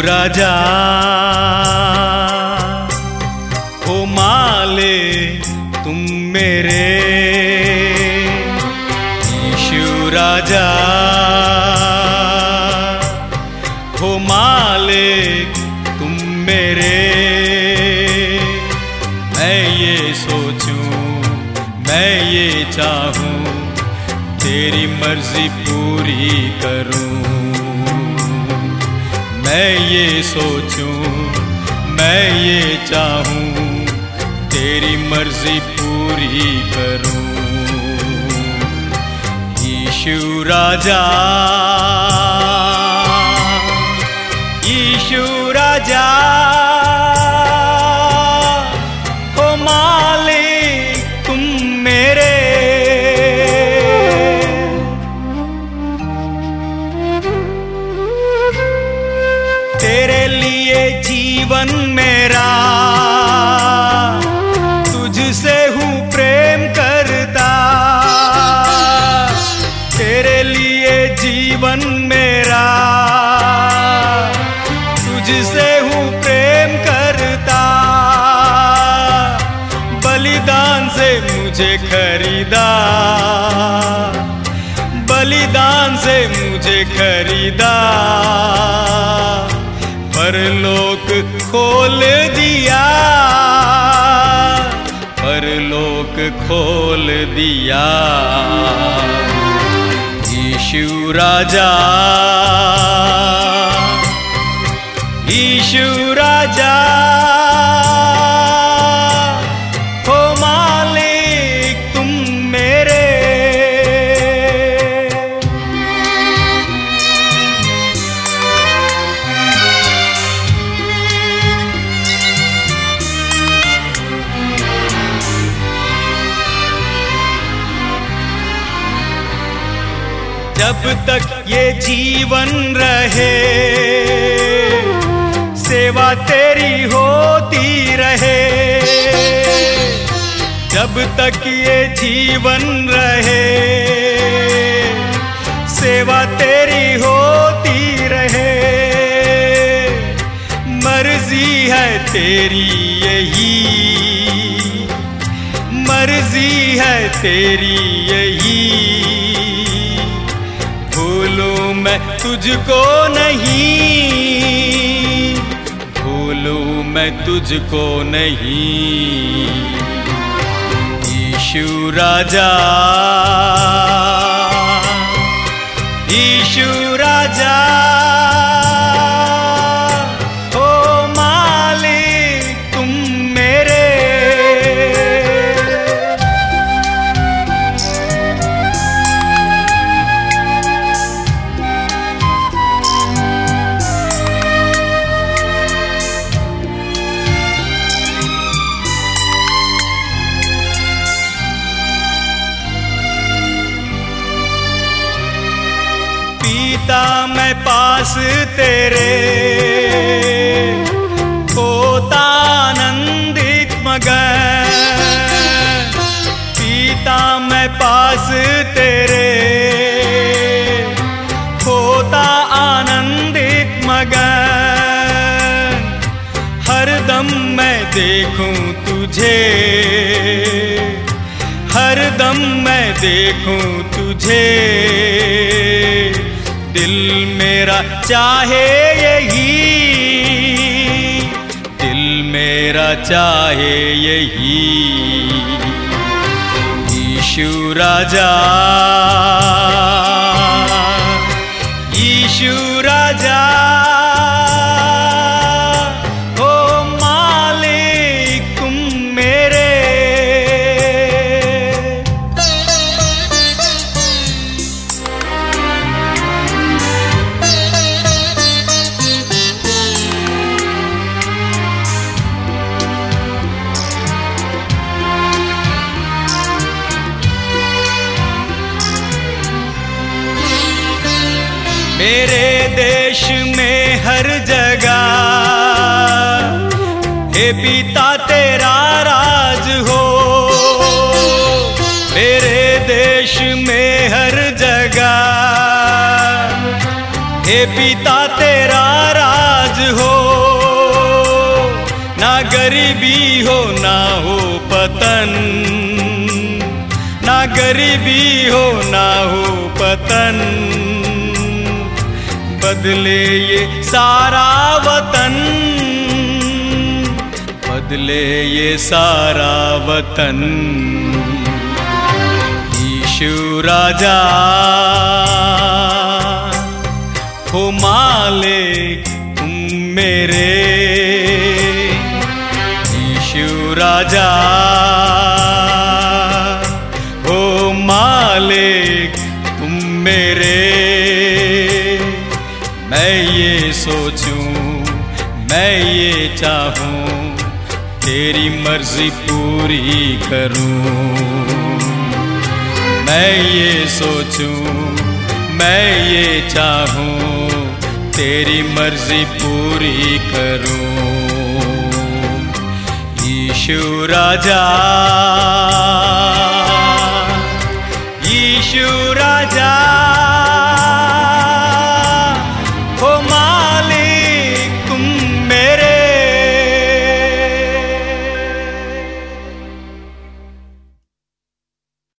राजा। ओ माले, तुम मेरे यीशु राजा। हो माले, तुम मेरे। मैं ये सोचूं, मैं ये चाहूँ, तेरी मर्ज़ी पूरी करूँ। मैं ये सोचूं मैं ये चाहूँ तेरी मर्ज़ी पूरी करूँ। ईशु राजा मेरा। तुझसे हूँ प्रेम करता। तेरे लिए जीवन मेरा। तुझसे हूँ प्रेम करता। बलिदान से मुझे खरीदा। बलिदान से मुझे खरीदा। परलोक खोल दिया परलोक खोल दिया। यीशु राजा ईशु राजा। जब तक ये जीवन रहे, सेवा तेरी होती रहे। जब तक ये जीवन रहे, सेवा तेरी होती रहे। मर्ज़ी है तेरी यही, मर्ज़ी है तेरी यही। मैं तुझको नहीं भूलूं मैं तुझको नहीं। ईशु राजा ईशु राजा। पीता मैं पास तेरे। होता आनंदित मगन पीता मैं पास तेरे। होता आनंदित मगन हर दम मैं देखूँ तुझे। हर दम मैं देखूँ तुझे। दिल मेरा चाहे यही। दिल मेरा चाहे यही। ईशु राजा। यीशु मेरे देश में हर जगह। हे पिता, तेरा राज हो। मेरे देश में हर जगह। हे पिता, तेरा राज हो। ना गरीबी हो, ना हो पतन। ना गरीबी हो, ना हो पतन। बदले ये सारा वतन। बदले ये सारा वतन। ईशु राजा, हो मालिक तुम मेरे। ईशु राजा मैं ये चाहूँ, तेरी मर्ज़ी पूरी करूँ। मैं ये सोचूं, मैं ये चाहूँ, तेरी मर्ज़ी पूरी करूँ। ईशु राजा ईशु राजा।